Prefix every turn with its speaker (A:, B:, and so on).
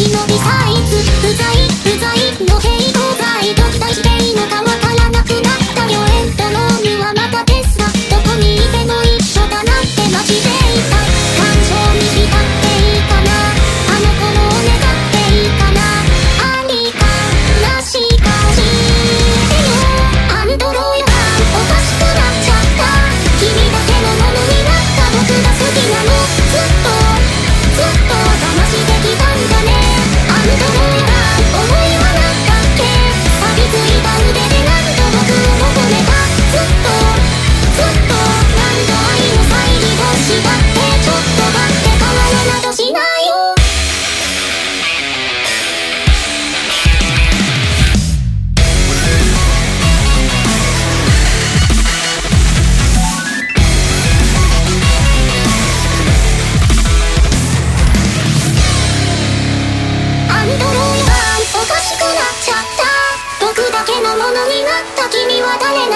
A: 忍びさえ僕だけのものになった君は誰